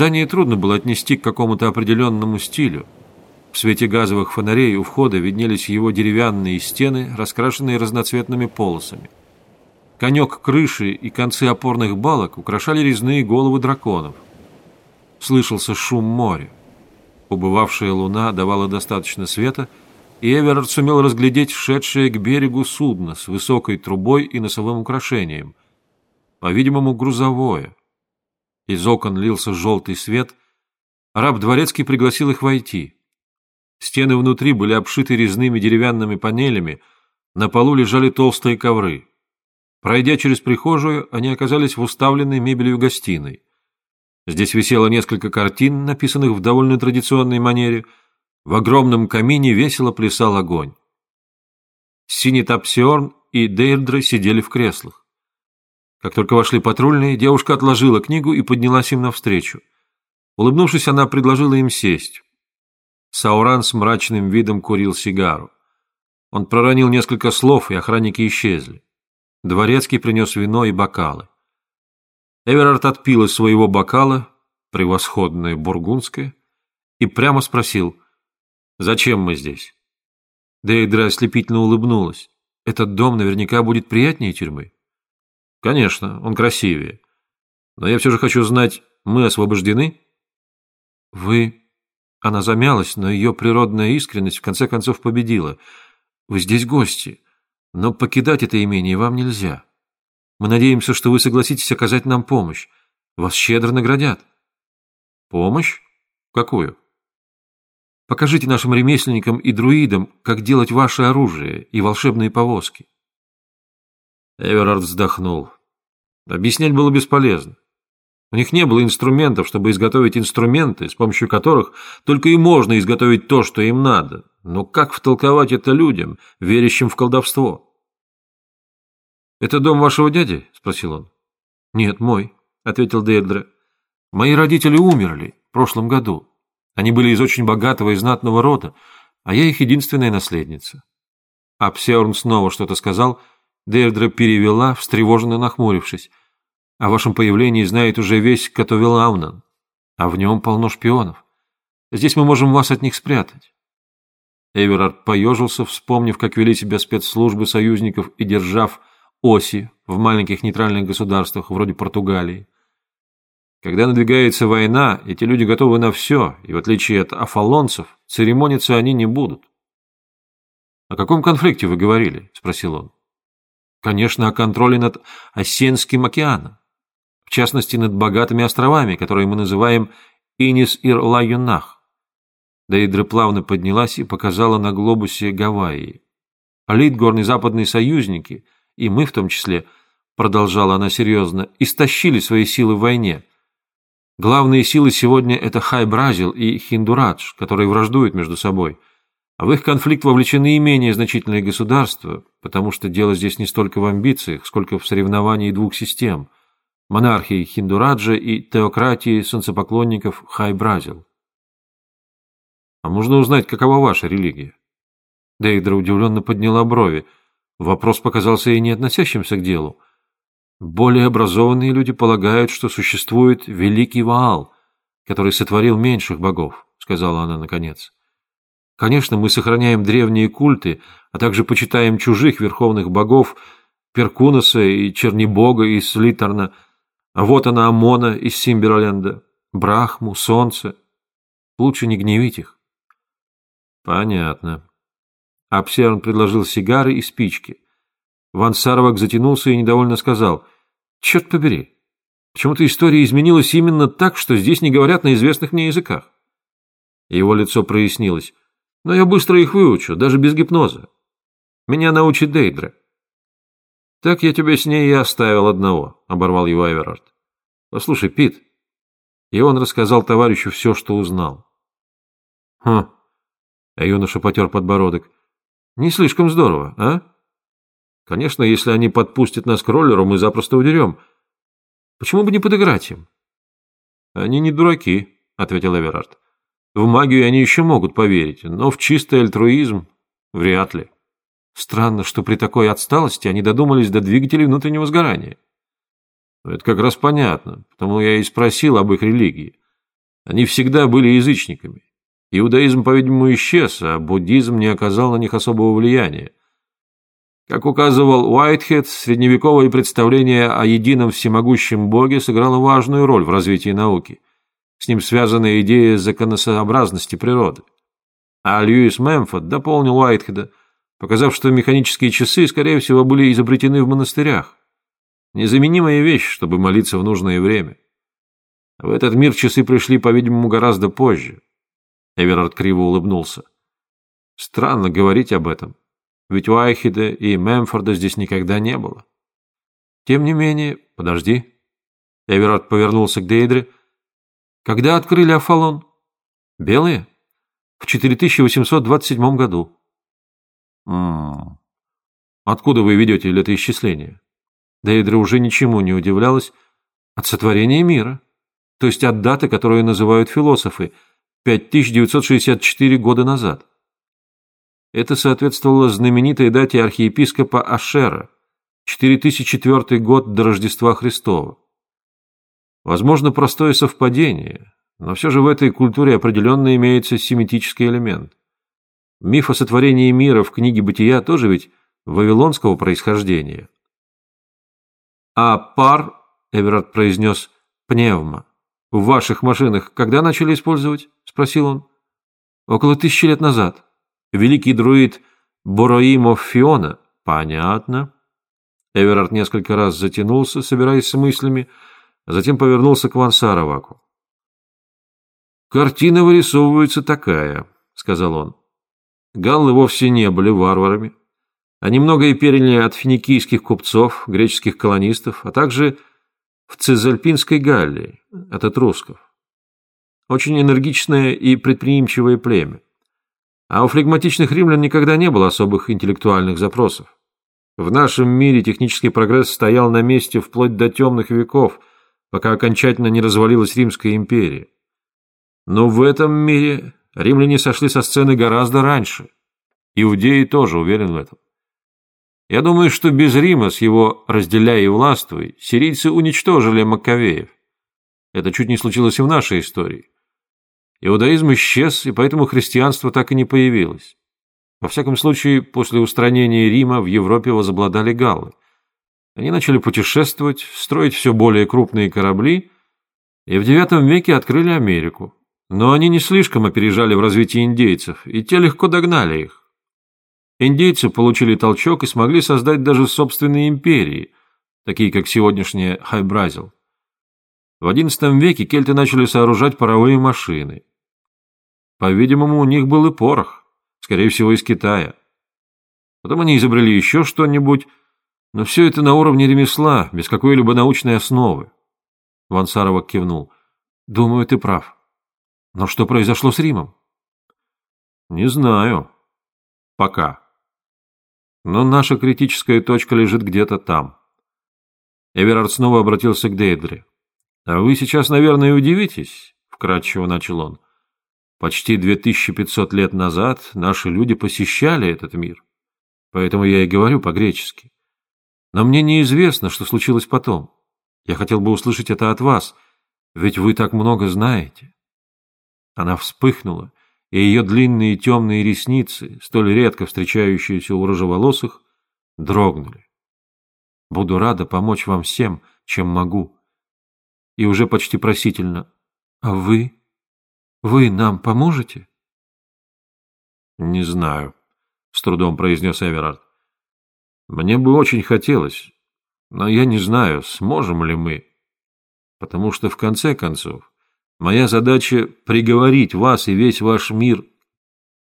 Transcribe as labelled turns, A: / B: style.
A: Здание трудно было отнести к какому-то определенному стилю. В свете газовых фонарей у входа виднелись его деревянные стены, раскрашенные разноцветными полосами. Конек крыши и концы опорных балок украшали резные головы драконов. Слышался шум моря. Убывавшая луна давала достаточно света, и Эверард сумел разглядеть шедшее к берегу судно с высокой трубой и носовым украшением. По-видимому, грузовое. Из окон лился желтый свет. Раб Дворецкий пригласил их войти. Стены внутри были обшиты резными деревянными панелями, на полу лежали толстые ковры. Пройдя через прихожую, они оказались в уставленной мебелью гостиной. Здесь висело несколько картин, написанных в довольно традиционной манере. В огромном камине весело плясал огонь. Синитапсиорн и Дейрдра сидели в креслах. Как только вошли патрульные, девушка отложила книгу и поднялась им навстречу. Улыбнувшись, она предложила им сесть. Сауран с мрачным видом курил сигару. Он проронил несколько слов, и охранники исчезли. Дворецкий принес вино и бокалы. Эверард отпил из своего бокала, превосходное бургундское, и прямо спросил, «Зачем мы здесь?» Дейдра ослепительно улыбнулась. «Этот дом наверняка будет приятнее тюрьмы». «Конечно, он красивее. Но я все же хочу знать, мы освобождены?» «Вы она замялась, но ее природная искренность в конце концов победила. «Вы здесь гости, но покидать это имение вам нельзя. Мы надеемся, что вы согласитесь оказать нам помощь. Вас щедро наградят». «Помощь? Какую?» «Покажите нашим ремесленникам и друидам, как делать ваше оружие и волшебные повозки». Эверард вздохнул. Объяснять было бесполезно. У них не было инструментов, чтобы изготовить инструменты, с помощью которых только и можно изготовить то, что им надо. Но как втолковать это людям, верящим в колдовство? «Это дом вашего дяди?» – спросил он. «Нет, мой», – ответил Дейдре. «Мои родители умерли в прошлом году. Они были из очень богатого и знатного рода, а я их единственная наследница». А Псеорн снова что-то сказал, Дейдре перевела, встревоженно нахмурившись. О вашем появлении знает уже весь Катовилаунан, а в нем полно шпионов. Здесь мы можем вас от них спрятать. Эверард поежился, вспомнив, как вели себя спецслужбы союзников и держав оси в маленьких нейтральных государствах, вроде Португалии. Когда надвигается война, эти люди готовы на все, и в отличие от афалонцев, церемониться они не будут. «О каком конфликте вы говорили?» – спросил он. «Конечно, о контроле над Осенским океаном в частности над богатыми островами, которые мы называем Инис-Ир-Ла-Юнах. Дейдра плавно поднялась и показала на глобусе Гавайи. Литгорн и западные союзники, и мы в том числе, продолжала она серьезно, истощили свои силы в войне. Главные силы сегодня это Хай-Бразил и Хиндурадж, которые враждуют между собой. В их конфликт вовлечены и менее значительные государства, потому что дело здесь не столько в амбициях, сколько в соревновании двух систем – монархии Хиндураджа и теократии солнцепоклонников Хай-Бразил. «А можно узнать, какова ваша религия?» Дейдра удивленно подняла брови. Вопрос показался ей не относящимся к делу. Более образованные люди полагают, что существует великий Ваал, который сотворил меньших богов, сказала она наконец. Конечно, мы сохраняем древние культы, а также почитаем чужих верховных богов Перкунаса и Чернебога из Слитерна – а вот она Амона из Симберленда, Брахму, Солнце. Лучше не гневить их. Понятно. Апсерн предложил сигары и спички. Ван Саровак затянулся и недовольно сказал, «Черт побери, почему-то история изменилась именно так, что здесь не говорят на известных мне языках». Его лицо прояснилось. «Но я быстро их выучу, даже без гипноза. Меня научит Дейдра». «Так я тебя с ней и оставил одного», — оборвал его Эверард. «Послушай, Пит». И он рассказал товарищу все, что узнал. «Хм», — а юноша потер подбородок. «Не слишком здорово, а? Конечно, если они подпустят нас к роллеру, мы запросто удерем. Почему бы не подыграть им?» «Они не дураки», — ответил Эверард. «В магию они еще могут поверить, но в чистый альтруизм вряд ли». Странно, что при такой отсталости они додумались до двигателей внутреннего сгорания. Это как раз понятно, потому я и спросил об их религии. Они всегда были язычниками. Иудаизм, по-видимому, исчез, а буддизм не оказал на них особого влияния. Как указывал Уайтхед, средневековое представление о едином всемогущем Боге сыграло важную роль в развитии науки. С ним связана идея законосообразности природы. А Льюис Мемфорд дополнил Уайтхеда, показав, что механические часы, скорее всего, были изобретены в монастырях. Незаменимая вещь, чтобы молиться в нужное время. В этот мир часы пришли, по-видимому, гораздо позже. Эверард криво улыбнулся. Странно говорить об этом, ведь у Айхида и Мемфорда здесь никогда не было. Тем не менее, подожди. Эверард повернулся к Дейдре. Когда открыли Афалон? Белые? В 4827 году. М -м -м. Откуда вы ведете летоисчисление? Дейдра уже ничему не удивлялась. От сотворения мира. То есть от даты, которую называют философы, 5964 года назад. Это соответствовало знаменитой дате архиепископа Ашера, 4004 год до Рождества Христова. Возможно, простое совпадение, но все же в этой культуре определенно имеется семитический элемент. Миф о сотворении мира в книге «Бытия» тоже ведь вавилонского происхождения. А пар, Эверард произнес, пневма, в ваших машинах когда начали использовать? Спросил он. Около тысячи лет назад. Великий друид Бороимов Фиона. Понятно. Эверард несколько раз затянулся, собираясь с мыслями, затем повернулся к Вансароваку. «Картина вырисовывается такая», — сказал он. «Галлы вовсе не были варварами. Они многое переняли от финикийских купцов, греческих колонистов, а также в Цезальпинской Галлии от этрусков. Очень энергичное и предприимчивое племя. А у флегматичных римлян никогда не было особых интеллектуальных запросов. В нашем мире технический прогресс стоял на месте вплоть до темных веков, пока окончательно не развалилась Римская империя. Но в этом мире римляне сошли со сцены гораздо раньше. Иудеи тоже уверен в этом. Я думаю, что без Рима с его «разделяй и властвуй» сирийцы уничтожили Маккавеев. Это чуть не случилось и в нашей истории. Иудаизм исчез, и поэтому христианство так и не появилось. Во всяком случае, после устранения Рима в Европе возобладали галлы. Они начали путешествовать, строить все более крупные корабли, и в IX веке открыли Америку. Но они не слишком опережали в развитии индейцев, и те легко догнали их. Индейцы получили толчок и смогли создать даже собственные империи, такие как сегодняшняя Хайбразил. В XI веке кельты начали сооружать паровые машины. По-видимому, у них был и порох, скорее всего, из Китая. Потом они изобрели еще что-нибудь, но все это на уровне ремесла, без какой-либо научной основы. Вансарова кивнул. Думаю, ты прав. Но что произошло с Римом? Не знаю. Пока. Но наша критическая точка лежит где-то там. Эверард снова обратился к Дейдре. «А вы сейчас, наверное, удивитесь», — вкратчиво начал он. «Почти 2500 лет назад наши люди посещали этот мир. Поэтому я и говорю по-гречески. Но мне неизвестно, что случилось потом. Я хотел бы услышать это от вас, ведь вы так много знаете». Она вспыхнула и ее длинные темные ресницы, столь редко встречающиеся у рыжеволосых, дрогнули. Буду рада помочь вам всем, чем могу. И уже почти просительно. А вы? Вы нам поможете? Не знаю, с трудом произнес Эверард. Мне бы очень хотелось, но я не знаю, сможем ли мы. Потому что в конце концов Моя задача — приговорить вас и весь ваш мир